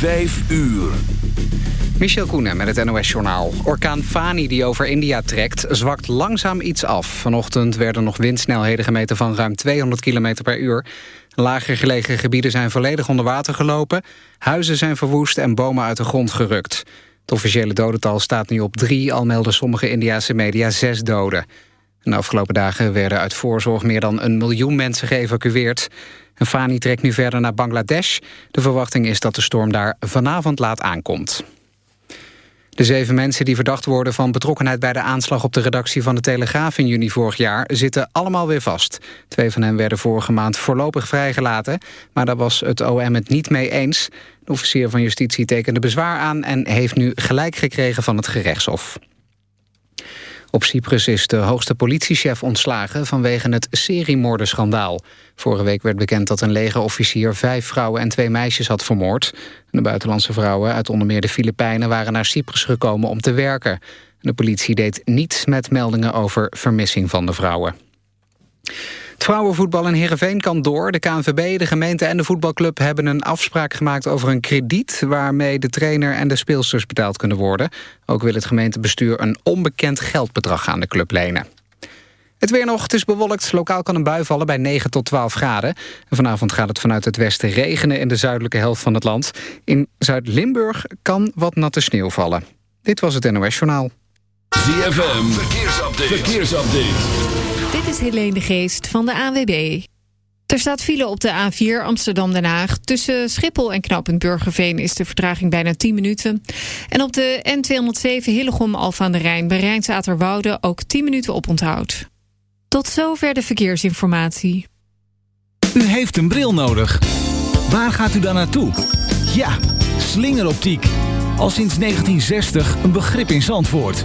Vijf uur. Michel Koenen met het NOS-journaal. Orkaan Fani die over India trekt, zwakt langzaam iets af. Vanochtend werden nog windsnelheden gemeten van ruim 200 km per uur. Lager gelegen gebieden zijn volledig onder water gelopen. Huizen zijn verwoest en bomen uit de grond gerukt. Het officiële dodental staat nu op drie, al melden sommige Indiase media zes doden. De afgelopen dagen werden uit voorzorg meer dan een miljoen mensen geëvacueerd. En Fani trekt nu verder naar Bangladesh. De verwachting is dat de storm daar vanavond laat aankomt. De zeven mensen die verdacht worden van betrokkenheid bij de aanslag op de redactie van de Telegraaf in juni vorig jaar zitten allemaal weer vast. Twee van hen werden vorige maand voorlopig vrijgelaten, maar daar was het OM het niet mee eens. De officier van justitie tekende bezwaar aan en heeft nu gelijk gekregen van het gerechtshof. Op Cyprus is de hoogste politiechef ontslagen vanwege het seriemoordenschandaal. Vorige week werd bekend dat een legerofficier vijf vrouwen en twee meisjes had vermoord. De buitenlandse vrouwen uit onder meer de Filipijnen waren naar Cyprus gekomen om te werken. De politie deed niets met meldingen over vermissing van de vrouwen. Het vrouwenvoetbal in Heerenveen kan door. De KNVB, de gemeente en de voetbalclub hebben een afspraak gemaakt over een krediet... waarmee de trainer en de speelsters betaald kunnen worden. Ook wil het gemeentebestuur een onbekend geldbedrag aan de club lenen. Het weer nog, het is bewolkt. Lokaal kan een bui vallen bij 9 tot 12 graden. En vanavond gaat het vanuit het westen regenen in de zuidelijke helft van het land. In Zuid-Limburg kan wat natte sneeuw vallen. Dit was het NOS Journaal. ZFM, verkeersupdate. Is Helene de Geest van de AWB. Er staat file op de A4 Amsterdam-Den Haag. Tussen Schiphol en Knooppunt Burgerveen is de vertraging bijna 10 minuten. En op de N207 Hillegom-Alfa aan de Rijn bij Rijnsaterwoude ook 10 minuten op onthoud. Tot zover de verkeersinformatie. U heeft een bril nodig. Waar gaat u dan naartoe? Ja, slingeroptiek. Al sinds 1960 een begrip in Zandvoort.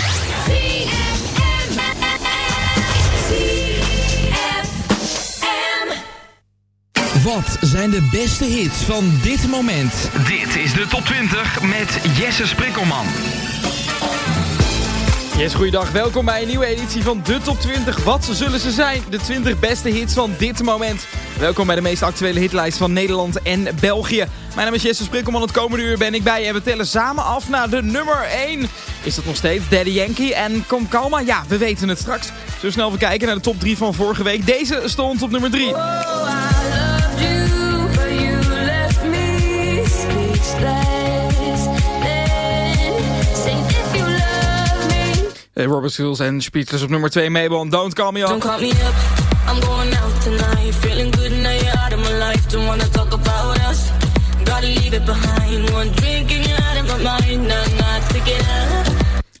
Wat zijn de beste hits van dit moment? Dit is de top 20 met Jesse Sprikkelman. Yes, goeiedag. Welkom bij een nieuwe editie van de Top 20. Wat zullen ze zijn? De 20 beste hits van dit moment. Welkom bij de meest actuele hitlijst van Nederland en België. Mijn naam is Jesse Sprikkelman. Het komende uur ben ik bij je en we tellen samen af naar de nummer 1. Is dat nog steeds Daddy Yankee en Kom Kalma? Ja, we weten het straks. Zullen we snel even kijken naar de top 3 van vorige week. Deze stond op nummer 3. Robert Schulz en Speechless op nummer 2. Mabel Don't Call Me Up. Don't call me up. I'm going out tonight. Feeling good now you're out of my life. Don't wanna talk about us. Gotta leave it behind. One drink and you're out of my mind.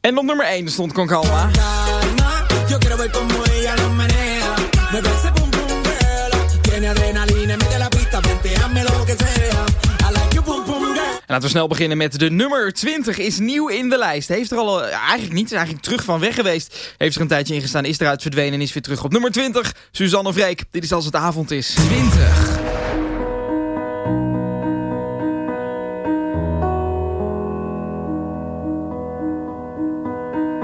En op nummer 1 stond Con Calma. Yo quiero ver como ella lo menea. Me ese pum pum girl. Tiene adrenalina, mete la pista, venteame lo que sea. Laten we snel beginnen met de nummer 20. Is nieuw in de lijst. Heeft er al, uh, eigenlijk niet, is eigenlijk terug van weg geweest. Heeft er een tijdje ingestaan, is eruit verdwenen en is weer terug op nummer 20. Suzanne Vreek. Dit is als het avond is. 20.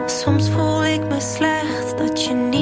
Soms voel ik me slecht dat je niet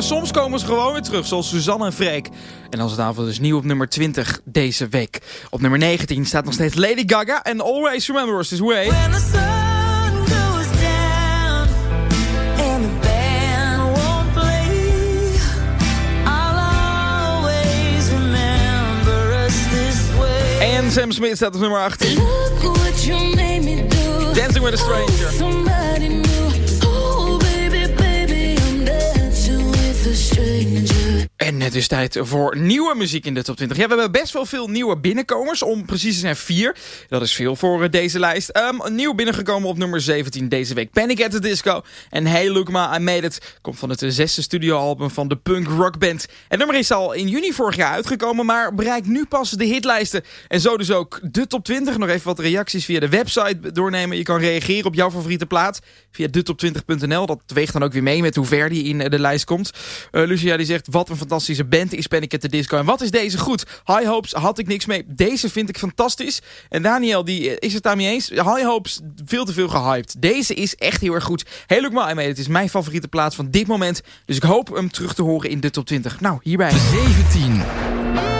maar soms komen ze gewoon weer terug. Zoals Suzanne en Freek. En als het avond dus nieuw op nummer 20 deze week. Op nummer 19 staat nog steeds Lady Gaga. En Always Remember Us This Way. En Sam Smith staat op nummer 18. Look what you made me do. Dancing with a Stranger. and Het is tijd voor nieuwe muziek in de top 20. Ja, we hebben best wel veel nieuwe binnenkomers. Om precies te zijn vier. Dat is veel voor eh, deze lijst. Um, nieuw binnengekomen op nummer 17 deze week. Panic at the Disco. En Hey Look Ma, I Made It. Komt van het zesde studioalbum van de punk rock band. Het nummer is al in juni vorig jaar uitgekomen. Maar bereikt nu pas de hitlijsten. En zo dus ook de top 20. Nog even wat reacties via de website doornemen. Je kan reageren op jouw favoriete plaat. Via detop20.nl. Dat weegt dan ook weer mee met hoe ver die in de lijst komt. Lucia die zegt, wat een fantastische band is Panic at the Disco. En wat is deze goed? High Hopes had ik niks mee. Deze vind ik fantastisch. En Daniel die eh, is het daarmee eens. High Hopes veel te veel gehyped. Deze is echt heel erg goed. Heel leuk maar mee. Het is mijn favoriete plaats van dit moment. Dus ik hoop hem terug te horen in de top 20. Nou, hierbij. 17.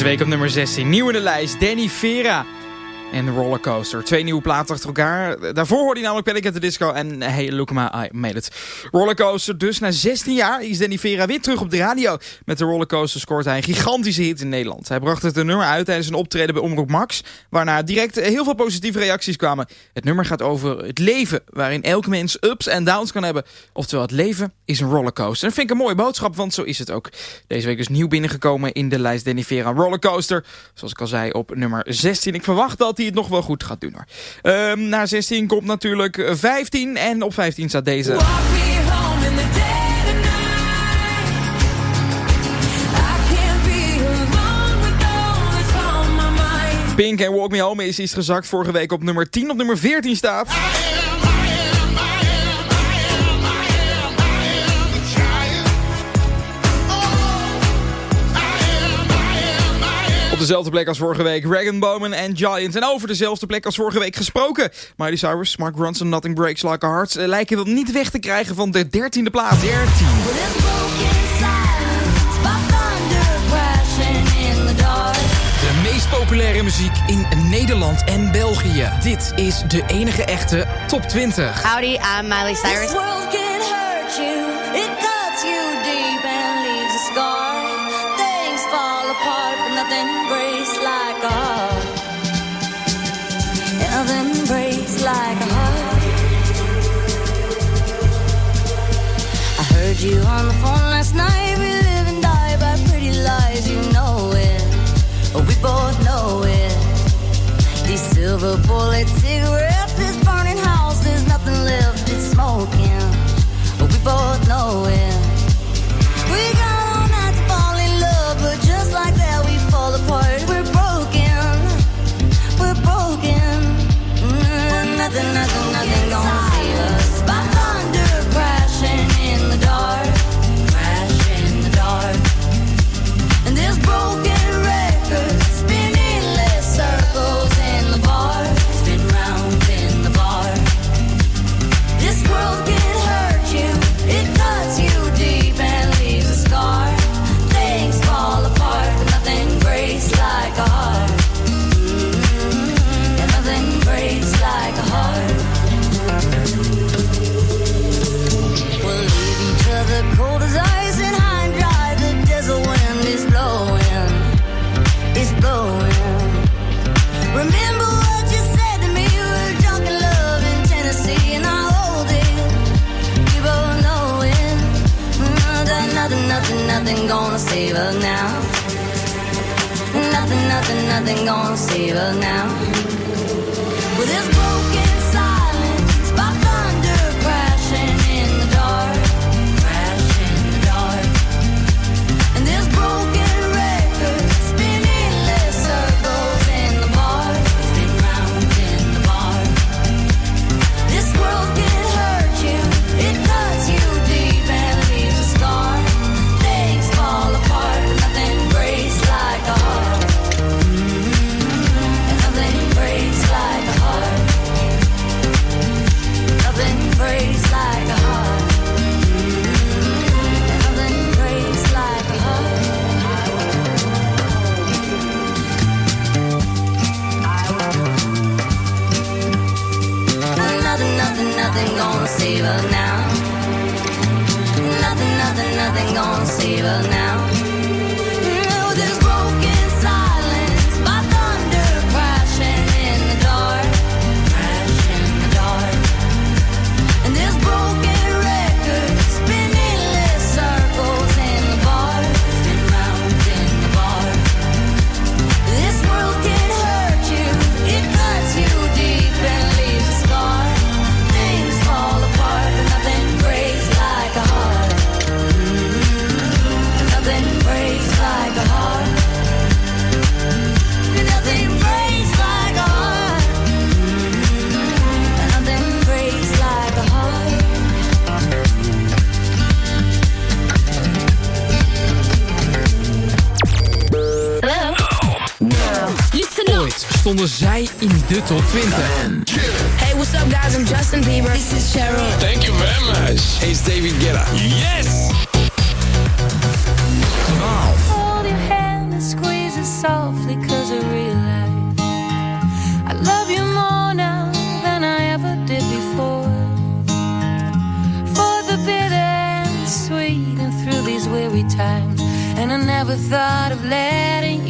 Deze week op nummer 16. Nieuw in de lijst. Danny Vera. En Rollercoaster. Twee nieuwe platen achter elkaar. Daarvoor hoorde hij namelijk Panic at the Disco en Hey Look Ma, I Made It. Rollercoaster. Dus na 16 jaar is Danny Vera weer terug op de radio. Met de Rollercoaster scoort hij een gigantische hit in Nederland. Hij bracht het een nummer uit tijdens een optreden bij Omroep Max. Waarna direct heel veel positieve reacties kwamen. Het nummer gaat over het leven. Waarin elk mens ups en downs kan hebben. Oftewel het leven is een rollercoaster. En vind ik een mooie boodschap, want zo is het ook. Deze week dus nieuw binnengekomen in de lijst Danny Vera Rollercoaster. Zoals ik al zei op nummer 16. Ik verwacht dat hij het nog wel goed gaat doen hoor. Ehm, na 16 komt natuurlijk 15 en op 15 staat deze. Pink en Walk Me Home is iets gezakt. Vorige week op nummer 10 op nummer 14 staat. Dezelfde plek als vorige week Regan Bowman en Giants. En over dezelfde plek als vorige week gesproken. Miley Cyrus, Mark Ronson, Nothing Breaks Like a Heart... eh, lijken wel niet weg te krijgen van de 13e plaats. 13. De meest populaire muziek in Nederland en België. Dit is de enige echte top 20. Howdy, I'm Miley Cyrus. You on the phone last night. We live and die by pretty lies, you know it. We both know it. These silver bullet save us now. Nothing, nothing, nothing gonna save us now. With well, this stonden zij in de top 20. Hey, what's up guys? I'm Justin Bieber. This is Cheryl. Thank you very much. Hey, it's David Guetta. Yes! 12. Hold your hand and squeeze it softly cause I realize I love you more now than I ever did before. For the bitter and sweet and through these weary times. And I never thought of letting you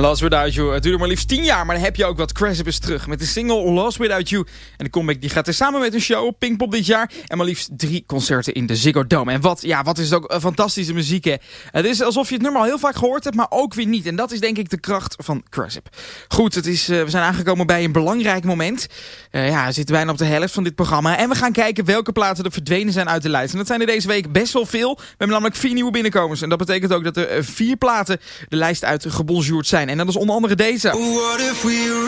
Lost Without You, het duurde maar liefst 10 jaar, maar dan heb je ook wat. Crasip is terug met de single Lost Without You. En de comeback die gaat er samen met een show op Pinkpop dit jaar. En maar liefst drie concerten in de Ziggo Dome. En wat, ja, wat is het ook een fantastische muziek, hè. Het is alsof je het nummer al heel vaak gehoord hebt, maar ook weer niet. En dat is denk ik de kracht van Crasip. Goed, het is, eh, we zijn aangekomen bij een belangrijk moment. Eh, ja, we zitten bijna op de helft van dit programma. En we gaan kijken welke platen er verdwenen zijn uit de lijst. En dat zijn er deze week best wel veel. We hebben namelijk vier nieuwe binnenkomers. En dat betekent ook dat er eh, vier platen de lijst uit gebonjourd zijn. En dat is onder andere deze. What if we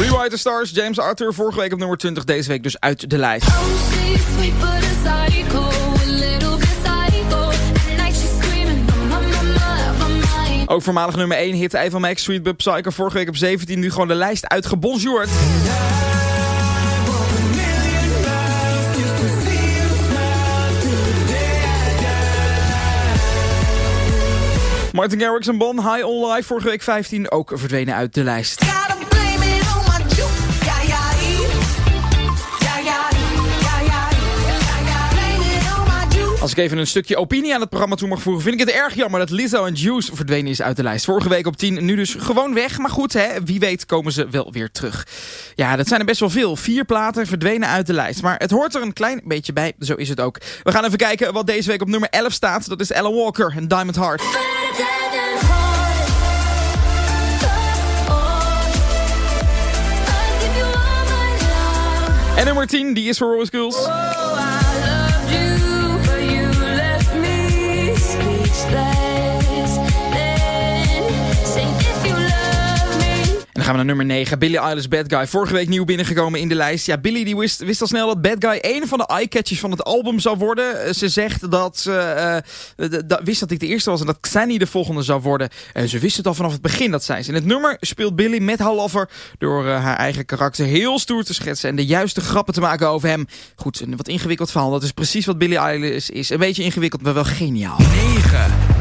rewrite the stars? James Arthur, vorige week op nummer 20, deze week dus uit de lijst. Ook voormalig nummer 1 hit Eva Max, Sweet But Psycho, vorige week op 17, nu gewoon de lijst uit gebonjourd. Martin Garrix en Bon, High On Life, vorige week 15, ook verdwenen uit de lijst. Als ik even een stukje opinie aan het programma toe mag voegen... vind ik het erg jammer dat Lizzo en Juice verdwenen is uit de lijst. Vorige week op 10, nu dus gewoon weg. Maar goed, hè, wie weet komen ze wel weer terug. Ja, dat zijn er best wel veel. Vier platen verdwenen uit de lijst. Maar het hoort er een klein beetje bij, zo is het ook. We gaan even kijken wat deze week op nummer 11 staat. Dat is Ellen Walker en Diamond Heart. En nummer 10, die is voor Rose Girls. Gaan we naar nummer 9, Billie Eilish Bad Guy. Vorige week nieuw binnengekomen in de lijst. Ja, Billie die wist, al snel dat Bad Guy een van de eye-catchers van het album zou worden. Eh, Ze zegt dat ze dat- wist dat ik de eerste was en dat Xanny de volgende zou worden. En ze wist het al vanaf het begin, dat zei ze. In het nummer speelt Billie met haar lover door haar eigen karakter heel stoer te schetsen en de juiste grappen te maken over hem. Goed, een wat ingewikkeld verhaal. Dat is precies wat Billie Eilish is. Een beetje ingewikkeld, maar wel geniaal. 9.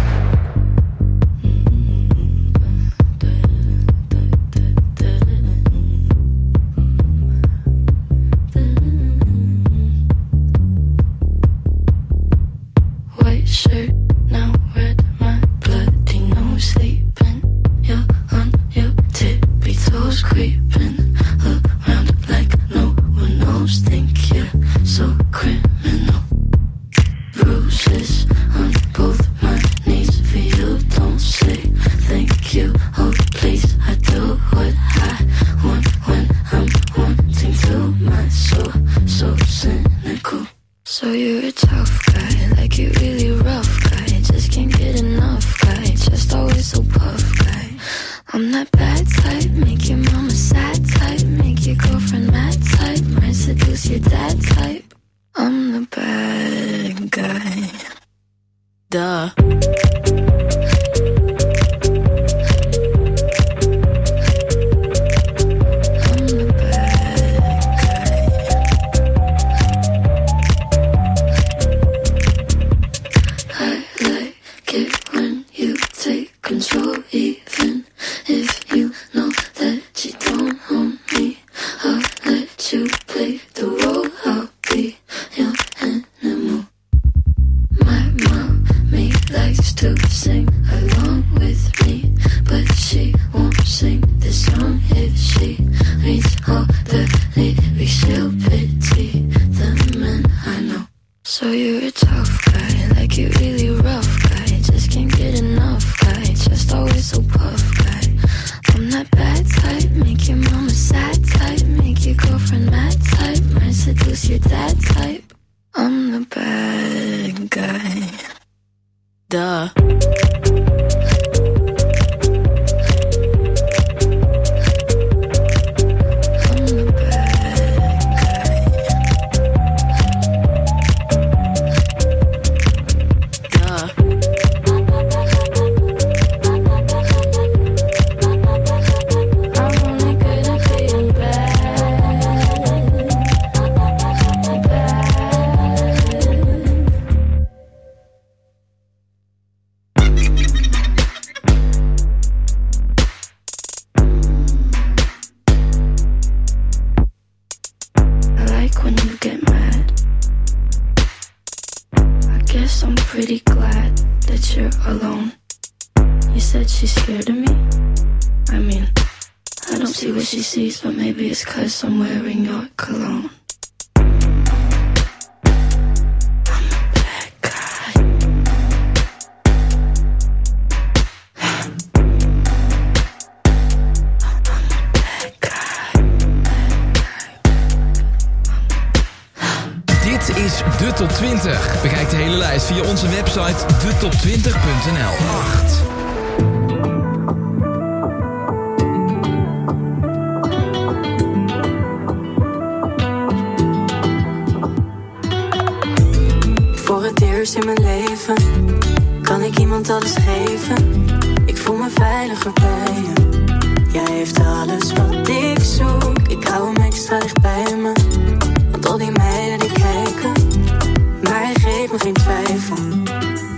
Hij geeft me geen twijfel.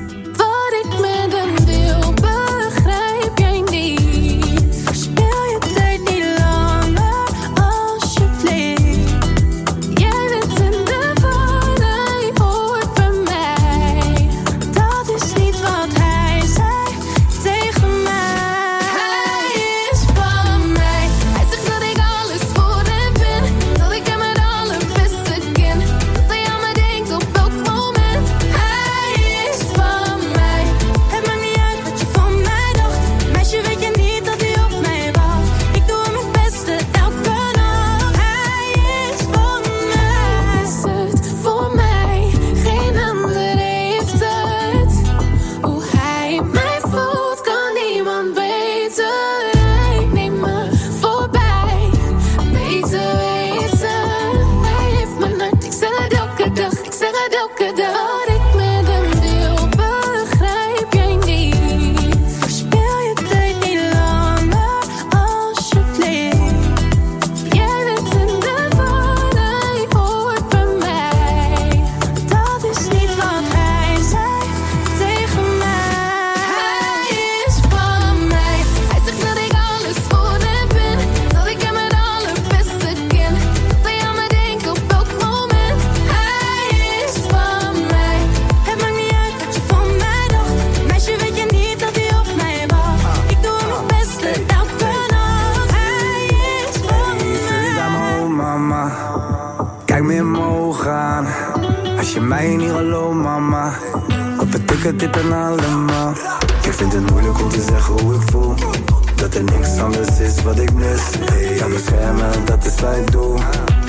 Niks anders is wat ik mis. Hey, kan beschermen, dat is wat ik doe.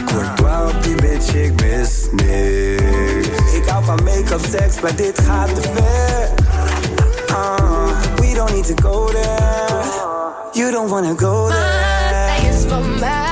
Courtois op die bitch, ik mis niks. Ik hou van make-up, seks, maar dit gaat te ver. Ah, we don't need to go there. You don't wanna go there. Hij is van mij.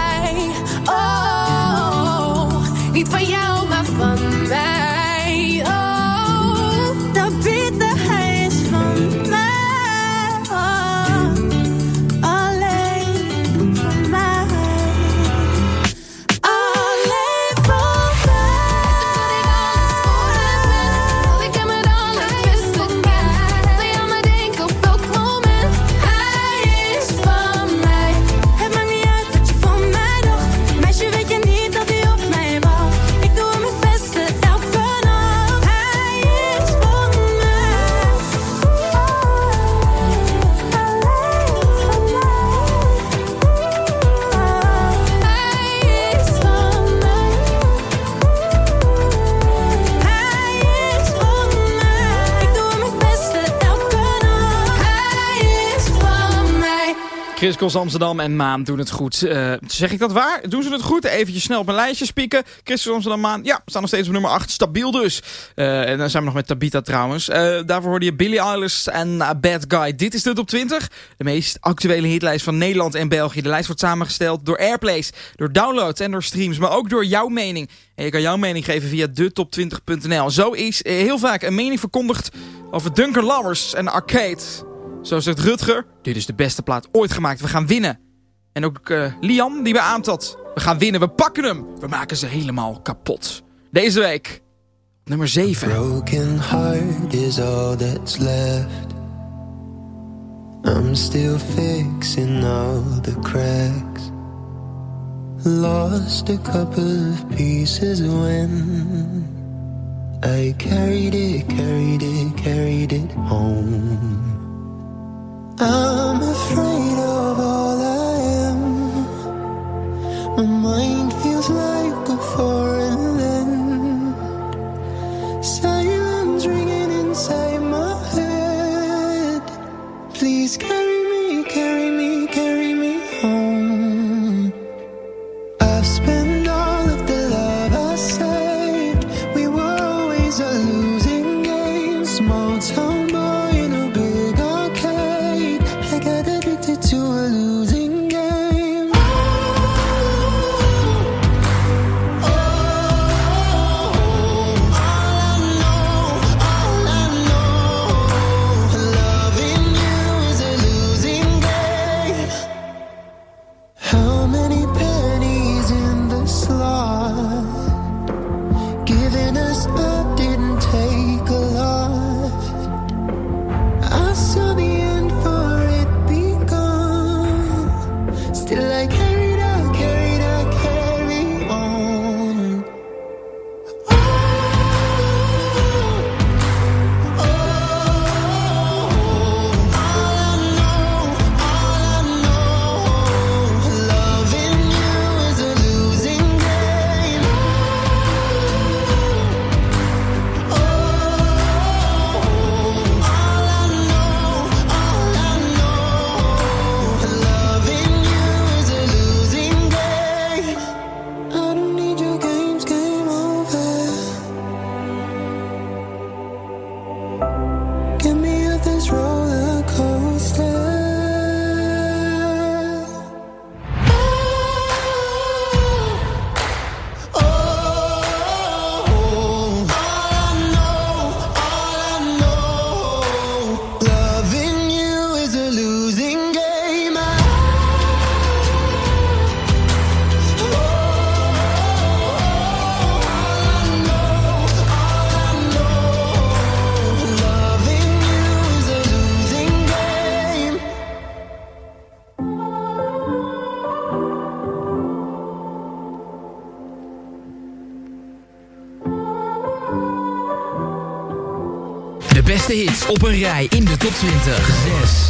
Kos Amsterdam en Maan doen het goed. Eh, zeg ik dat waar? Doen ze het goed? Eventjes snel op een lijstje spieken. Chris Kos Amsterdam, Maan. Ja, staan nog steeds op nummer 8. Stabiel dus. Eh, en dan zijn we nog met Tabita trouwens. Eh, daarvoor hoorde je Billie Eilish en Bad Guy. Dit is de top 20. De meest actuele hitlijst van Nederland en België. De lijst wordt samengesteld door Airplays, door downloads en door streams. Maar ook door jouw mening. En je kan jouw mening geven via detop20.nl. Zo is heel vaak een mening verkondigd over Duncan Lovers en Arcade. Zo zegt Rutger, dit is de beste plaat ooit gemaakt. We gaan winnen. En ook eh, Liam, die bij aantat. We gaan winnen, we pakken hem. We maken ze helemaal kapot. Deze week, nummer 7. broken heart is all that's left. I'm still fixing all the cracks. Lost a couple of pieces when I carried it, carried it, carried it home. I'm afraid of all I am. My mind rij in de top 20. 6.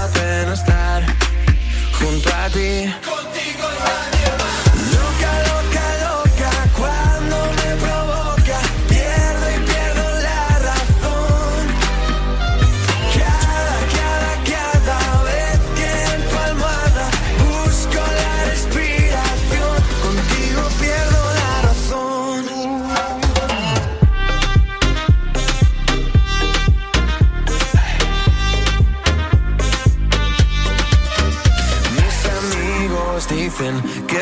Contigo ya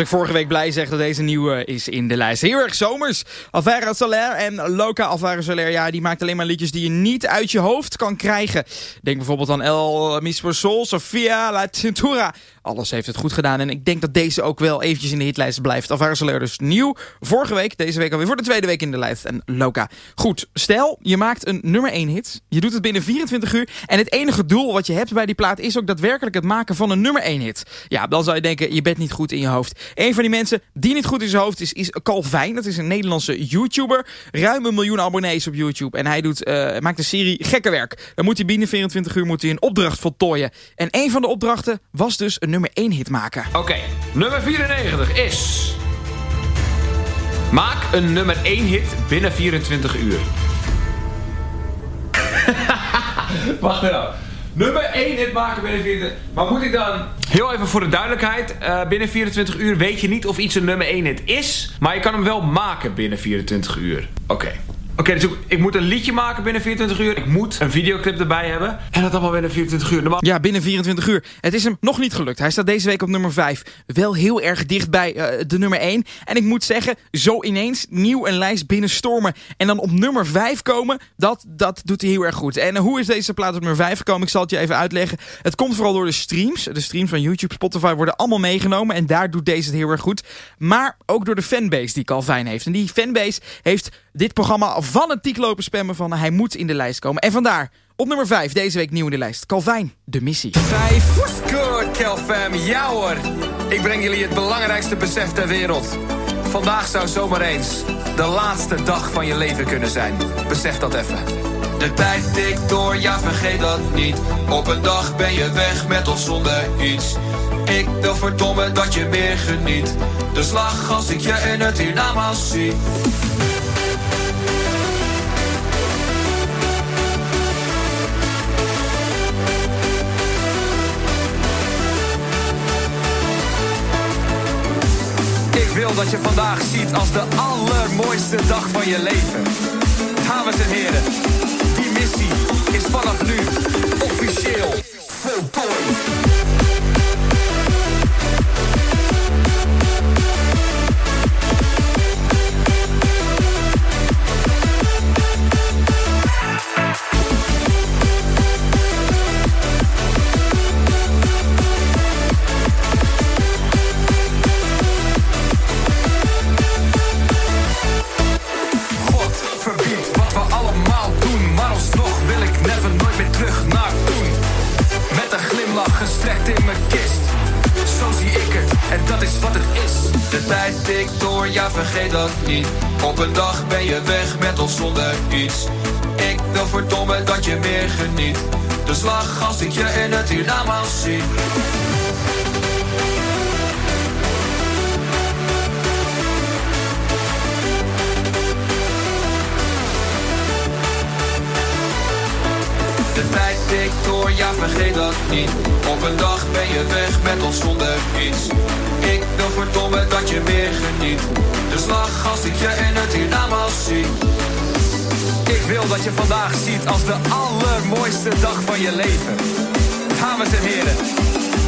Ik vorige week blij zeg dat deze nieuwe is in de lijst. Heel erg zomers. Alvaro Soler en Loca Alvaro Soler. Ja, die maakt alleen maar liedjes die je niet uit je hoofd kan krijgen. Denk bijvoorbeeld aan El Mis por Sol, Sofia, La Cintura. Alles heeft het goed gedaan. En ik denk dat deze ook wel eventjes in de hitlijst blijft. Alvaro dus nieuw. Vorige week, deze week alweer voor de tweede week in de lijst. En Loca. Goed, stel je maakt een nummer 1 hit. Je doet het binnen 24 uur. En het enige doel wat je hebt bij die plaat is ook daadwerkelijk het maken van een nummer 1 hit. Ja, dan zou je denken, je bent niet goed in je hoofd. Een van die mensen die niet goed in zijn hoofd is, is Calvijn. Dat is een Nederlandse YouTuber. Ruim een miljoen abonnees op YouTube. En hij doet, eh, maakt een serie gekke werk. Dan moet hij binnen 24 uur moet hij een opdracht voltooien. En een van de opdrachten was dus een nummer 1 hit maken. Oké, nummer 94 is... Maak een nummer 1 hit binnen 24 uur. Wacht even. Nummer 1 hit maken binnen 24 Maar moet ik dan... Heel even voor de duidelijkheid. eh, binnen 24 uur weet je niet of iets een nummer 1 hit is. Maar je kan hem wel maken binnen 24 uur. Oké. Oké, dus ik, moet een liedje maken binnen 24 uur. Ik moet een videoclip erbij hebben. En dat allemaal binnen 24 uur. Ja, binnen 24 uur. Het is hem nog niet gelukt. Hij staat deze week op nummer 5. Wel heel erg dicht bij eh, de nummer 1. En ik moet zeggen, zo ineens nieuw een lijst binnenstormen. En dan op nummer 5 komen, dat, dat doet hij heel erg goed. En hoe is deze plaat op nummer 5 gekomen? Ik zal het je even uitleggen. Het komt vooral door de streams. De streams van YouTube, Spotify worden allemaal meegenomen. En daar doet deze het heel erg goed. Maar ook door de fanbase die Calvin heeft. En die fanbase heeft dit programma fanatiek lopen spammen van hij moet in de lijst komen. En vandaar op nummer 5 deze week nieuw in de lijst. Calvin, de missie. 5. Good, Kelfam. Ja hoor. Ik breng jullie het belangrijkste besef ter wereld. Vandaag zou zomaar eens de laatste dag van je leven kunnen zijn. Besef dat even. De tijd tikt door, ja vergeet dat niet. Op een dag ben je weg met of zonder iets. Ik wil verdomme dat je meer geniet. Dus lach als ik je in het hiernamaals zie. Wil dat je vandaag ziet als de allermooiste dag van je leven. Dames en heren, die missie is vanaf nu officieel voltooid. En dat is wat het is. De tijd tikt door, ja vergeet dat niet. Op een dag ben je weg met of zonder iets. Ik wil verdomme dat je meer geniet. Dus lach als ik je in het hiernamaals zie. De tijd tikt door, ja vergeet dat niet. Op een dag ben je weg met of zonder iets. Ik wil verdomme dat je meer geniet. Dus lach als ik je in het hiernamaals zie. Ik wil dat je vandaag ziet als de allermooiste dag van je leven. Dames en heren,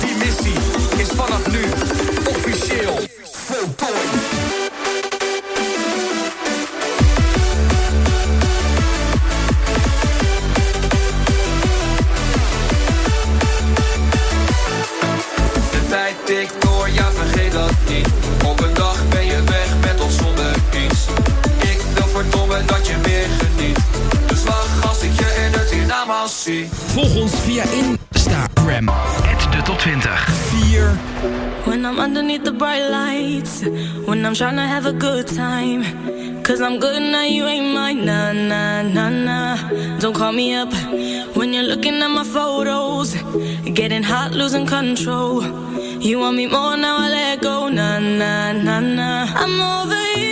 die missie is vanaf nu officieel voltooid. Zie. Volg ons via Insta. Instagram. de top 20. 4. When I'm underneath the bright lights, when I'm trying to have a good time. Cause I'm good now, you ain't mine. Nah, nah, nah, nah. Don't call me up when you're looking at my photos. Getting hot, losing control. You want me more now, I let go. Nah, nah, nah, nah. I'm over you,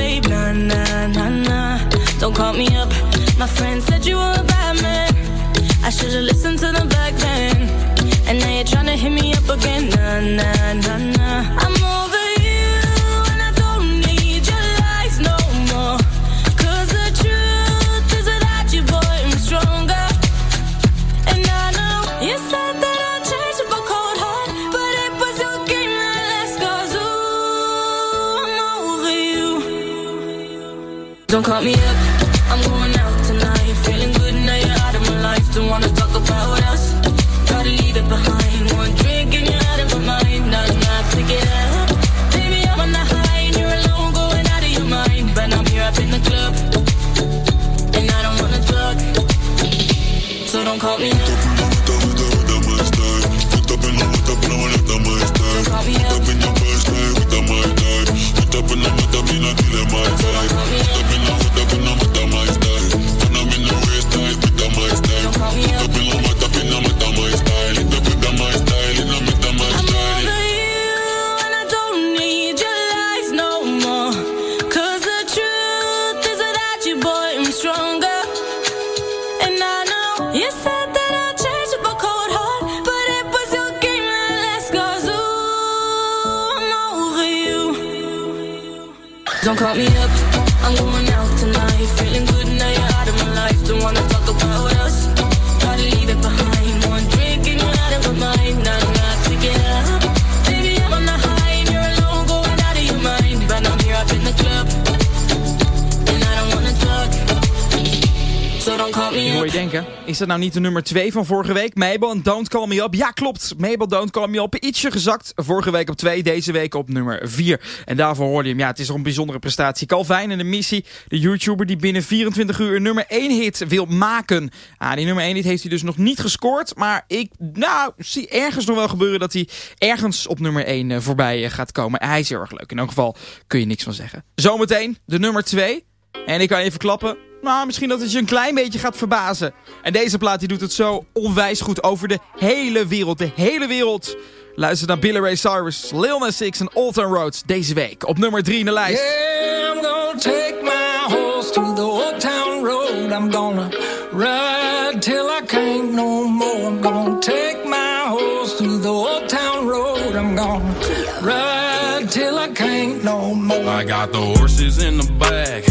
dat nou niet de nummer 2 van vorige week? Mabel en Don't Call Me Up. Ja, klopt. Mabel Don't Call Me Up. Ietsje gezakt. Vorige week op 2, deze week op nummer 4. En daarvoor hoorde je hem. Ja, het is een bijzondere prestatie. Calvin en de missie. De YouTuber die binnen 24 uur een nummer 1 hit wil maken. Ah, die nummer 1 hit heeft hij dus nog niet gescoord. Maar ik, nou, zie ergens nog wel gebeuren dat hij ergens op nummer 1 eh, voorbij eh, gaat komen. Hij is heel erg leuk. In elk geval kun je niks van zeggen. Zometeen de nummer 2. En ik kan even klappen. Nou, misschien dat het je een klein beetje gaat verbazen. En deze plaat die doet het zo onwijs goed over de hele wereld. De hele wereld. Luister naar Billy Ray Cyrus, Lil Nas X en Old Town Roads deze week op nummer 3 in de lijst. Yeah, I'm gonna take my horse to the old town road. I'm gonna ride till I can't no more. I'm gonna take my horse to the old town road. I'm gonna ride till I can't no more. I got the horses in the back,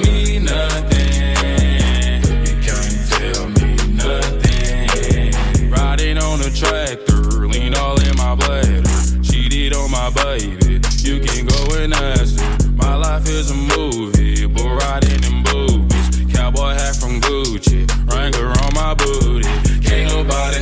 baby, you can go and ask her. My life is a movie, but riding in boobies. Cowboy hat from Gucci, Wrangler on my booty. Can't nobody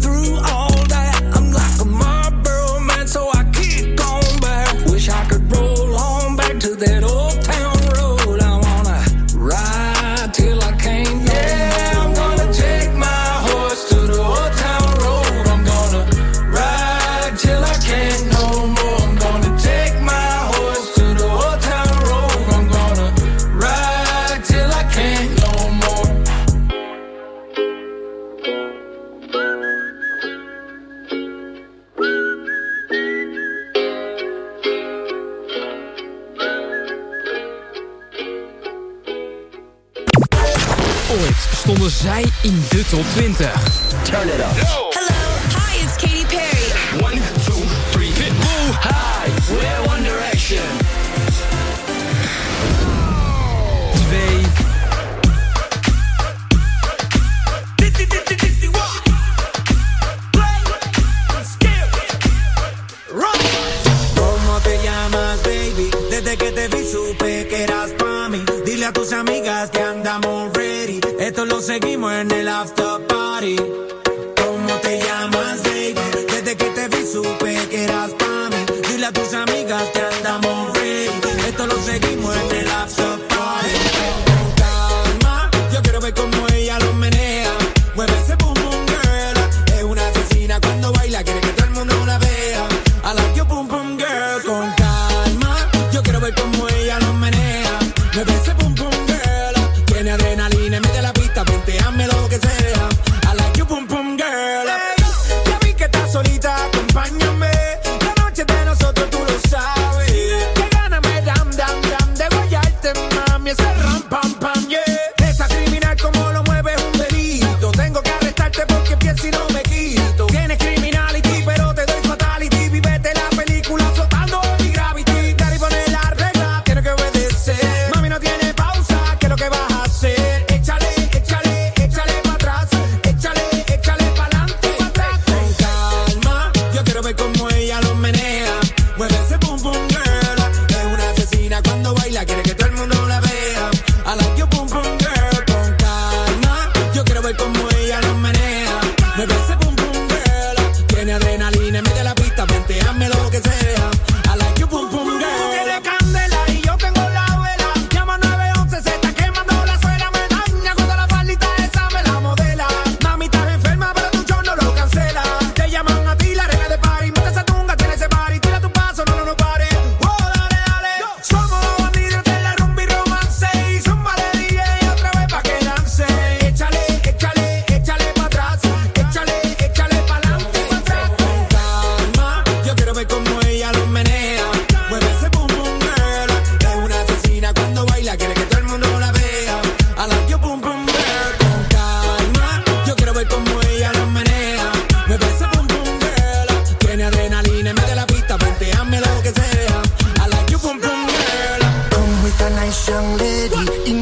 nu tot 20. Turn it up. Yo.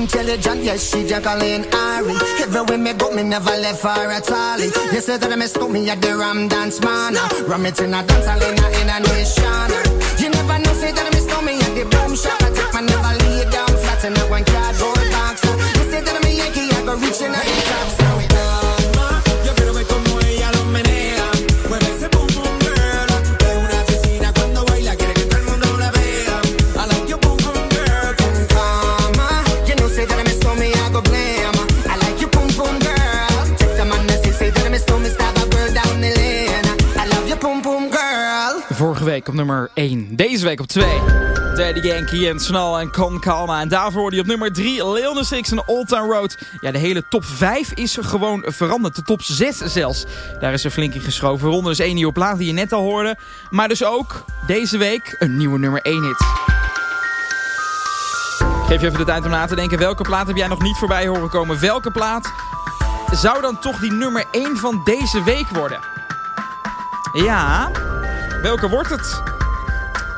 intelligent, yes, she juggling Ari. Everywhere me go, me never left her at all. You say that I miss me at the Ram Dance Man. Ram it in a dance, I in a nation. You never know, say that I miss me at the Boom Shop. I take my never lay down flat in a one cardboard box. You say that I'm a Yankee, I go reaching a week op nummer 1. Deze week op 2. Teddy Yankee en Snal en Kom calma. En daarvoor hoorde je op nummer 3 Leon X en Old Town Road. Ja, de hele top 5 is gewoon veranderd. De top 6 zelfs. Daar is er flink in geschoven. Ronde is één nieuwe plaat die je net al hoorde. Maar dus ook deze week een nieuwe nummer 1 hit. Geef je even de tijd om na te denken. Welke plaat heb jij nog niet voorbij horen komen? Welke plaat zou dan toch die nummer 1 van deze week worden? Ja, Welke wordt het?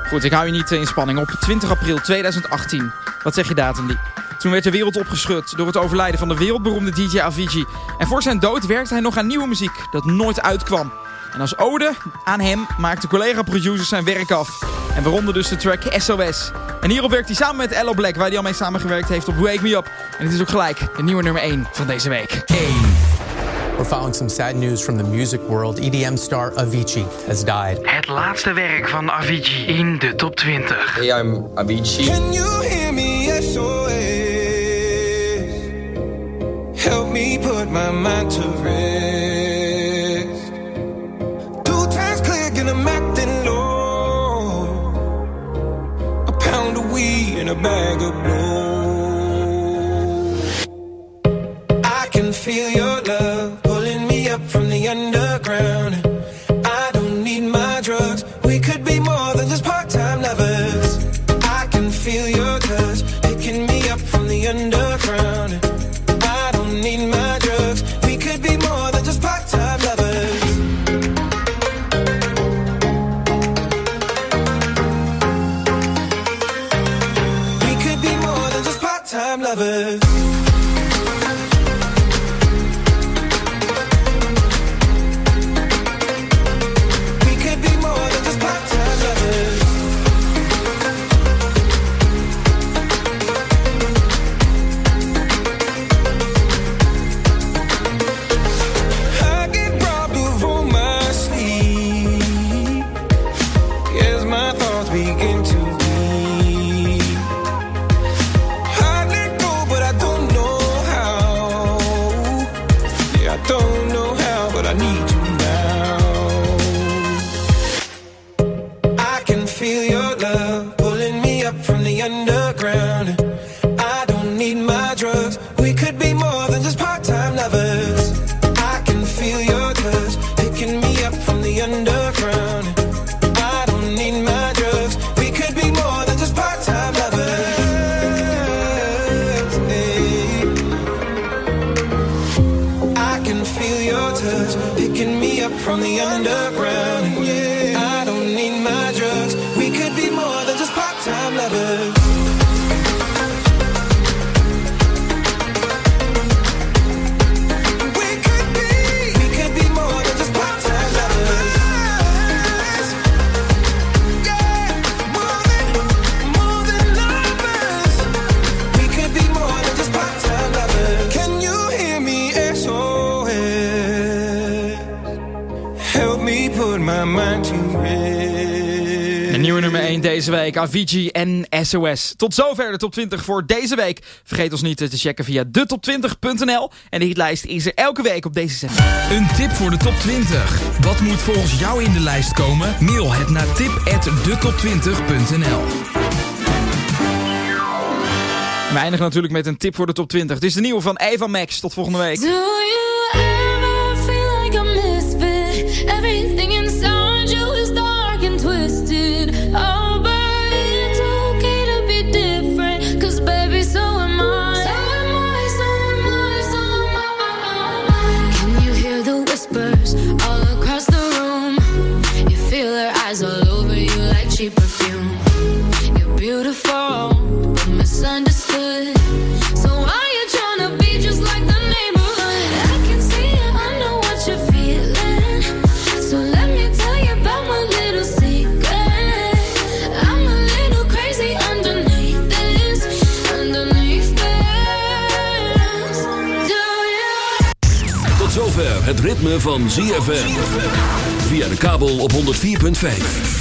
Goed, ik hou je niet eh, in spanning op. 20 april 2018. Wat zeg je datum die? Toen werd de wereld opgeschud door het overlijden van de wereldberoemde DJ Avicii. En voor zijn dood werkte hij nog aan nieuwe muziek dat nooit uitkwam. En als ode aan hem maakte collega-producers zijn werk af. En waaronder dus de track SOS. En hierop werkt hij samen met Ello Black, waar hij al mee samengewerkt heeft op Wake Me Up. En dit is ook gelijk de nieuwe nummer 1 van deze week. 1. We're following some sad news from the music world. EDM star Avicii has died. Het laatste werk van Avicii in de top 20. Hey, I'm Avicii. Can you hear me? SOS. Help me put my mind to rest. Two times click and I'm acting low. A pound of weed and a bag of blow. Deze week, Avicii en SOS. Tot zover de top 20 voor deze week. Vergeet ons niet te checken via detop20.nl. En de hitlijst is er elke week op deze zender. Een tip voor de top 20. Wat moet volgens jou in de lijst komen? Mail het naar tip@detop20.nl. We eindigen natuurlijk met een tip voor de top 20. Het is de nieuwe van Eva Max. Tot volgende week. You perfume. You're beautiful, misunderstood. So why you tryna be just like the neighborhood? I can see it, I know what you're feeling. So let me tell you about my little secret. I'm a little crazy underneath this, underneath this. Do you? Tot zover het ritme van ZFM. Via de kabel op 104.5.